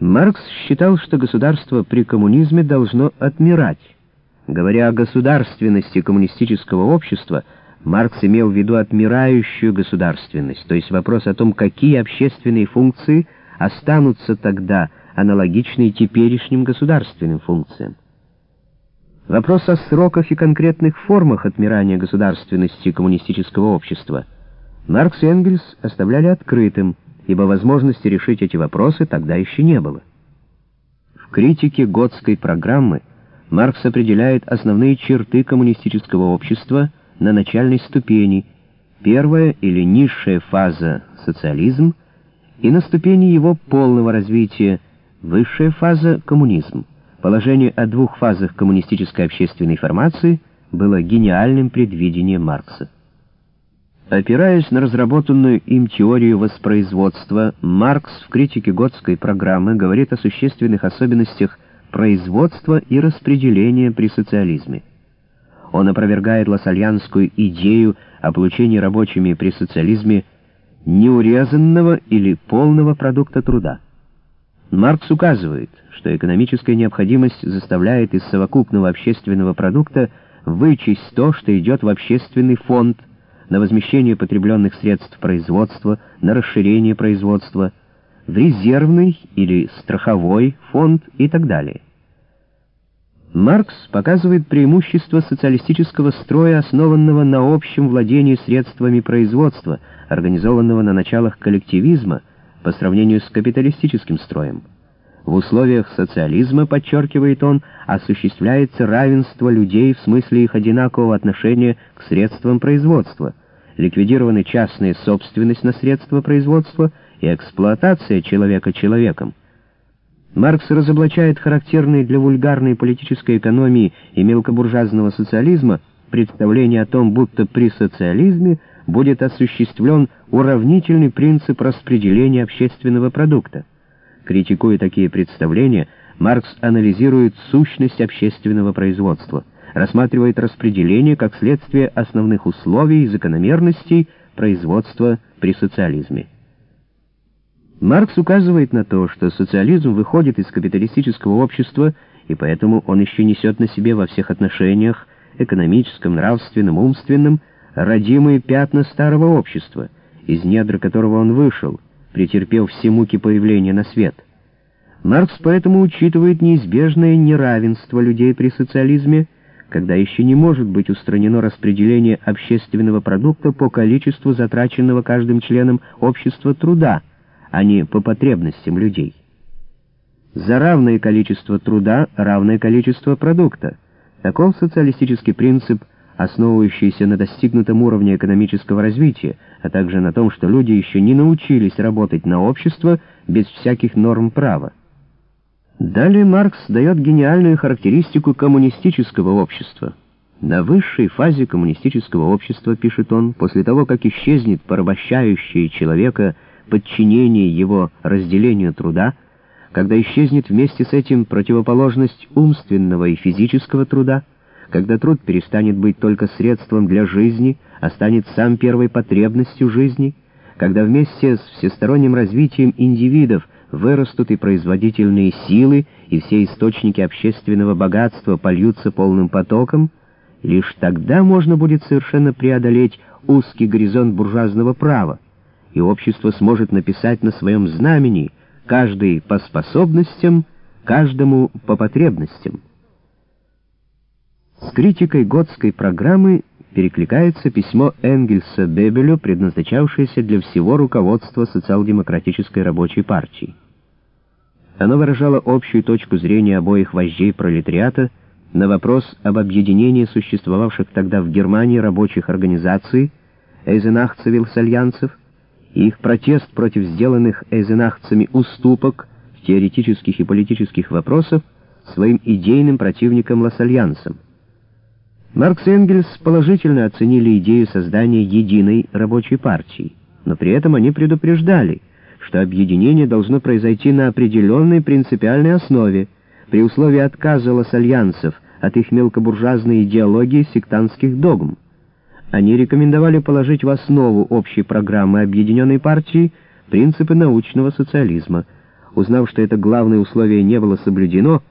Маркс считал, что государство при коммунизме должно отмирать. Говоря о государственности коммунистического общества, Маркс имел в виду отмирающую государственность, то есть вопрос о том, какие общественные функции останутся тогда аналогичные теперешним государственным функциям. Вопрос о сроках и конкретных формах отмирания государственности коммунистического общества Маркс и Энгельс оставляли открытым, ибо возможности решить эти вопросы тогда еще не было. В критике Готской программы Маркс определяет основные черты коммунистического общества на начальной ступени, первая или низшая фаза — социализм, и на ступени его полного развития — высшая фаза — коммунизм. Положение о двух фазах коммунистической общественной формации было гениальным предвидением Маркса. Опираясь на разработанную им теорию воспроизводства, Маркс в критике Готской программы говорит о существенных особенностях производства и распределения при социализме. Он опровергает лассальянскую идею о получении рабочими при социализме неурезанного или полного продукта труда. Маркс указывает, что экономическая необходимость заставляет из совокупного общественного продукта вычесть то, что идет в общественный фонд, на возмещение потребленных средств производства, на расширение производства, в резервный или страховой фонд и так далее. Маркс показывает преимущество социалистического строя, основанного на общем владении средствами производства, организованного на началах коллективизма, по сравнению с капиталистическим строем. В условиях социализма, подчеркивает он, осуществляется равенство людей в смысле их одинакового отношения к средствам производства, ликвидированы частная собственность на средства производства и эксплуатация человека человеком. Маркс разоблачает характерные для вульгарной политической экономии и мелкобуржуазного социализма представление о том, будто при социализме будет осуществлен уравнительный принцип распределения общественного продукта. Критикуя такие представления, Маркс анализирует сущность общественного производства, рассматривает распределение как следствие основных условий и закономерностей производства при социализме. Маркс указывает на то, что социализм выходит из капиталистического общества, и поэтому он еще несет на себе во всех отношениях, экономическом, нравственном, умственном, родимые пятна старого общества, из недр которого он вышел, претерпев все муки появления на свет. Маркс поэтому учитывает неизбежное неравенство людей при социализме, когда еще не может быть устранено распределение общественного продукта по количеству затраченного каждым членом общества труда, а не по потребностям людей. За равное количество труда равное количество продукта. Таков социалистический принцип – основывающийся на достигнутом уровне экономического развития, а также на том, что люди еще не научились работать на общество без всяких норм права. Далее Маркс дает гениальную характеристику коммунистического общества. На высшей фазе коммунистического общества, пишет он, после того, как исчезнет порабощающее человека подчинение его разделению труда, когда исчезнет вместе с этим противоположность умственного и физического труда, когда труд перестанет быть только средством для жизни, а станет сам первой потребностью жизни, когда вместе с всесторонним развитием индивидов вырастут и производительные силы, и все источники общественного богатства польются полным потоком, лишь тогда можно будет совершенно преодолеть узкий горизонт буржуазного права, и общество сможет написать на своем знамени каждый по способностям, каждому по потребностям. С критикой готской программы перекликается письмо Энгельса Бебелю, предназначавшееся для всего руководства социал-демократической рабочей партии. Оно выражало общую точку зрения обоих вождей пролетариата на вопрос об объединении существовавших тогда в Германии рабочих организаций, эйзенахцев-вильсальянцев, и их протест против сделанных эйзенахцами уступок в теоретических и политических вопросах своим идейным противникам лассальянцам. Маркс и Энгельс положительно оценили идею создания единой рабочей партии, но при этом они предупреждали, что объединение должно произойти на определенной принципиальной основе, при условии отказа лассальянцев от их мелкобуржуазной идеологии сектантских догм. Они рекомендовали положить в основу общей программы объединенной партии принципы научного социализма — узнав, что это главное условие не было соблюдено,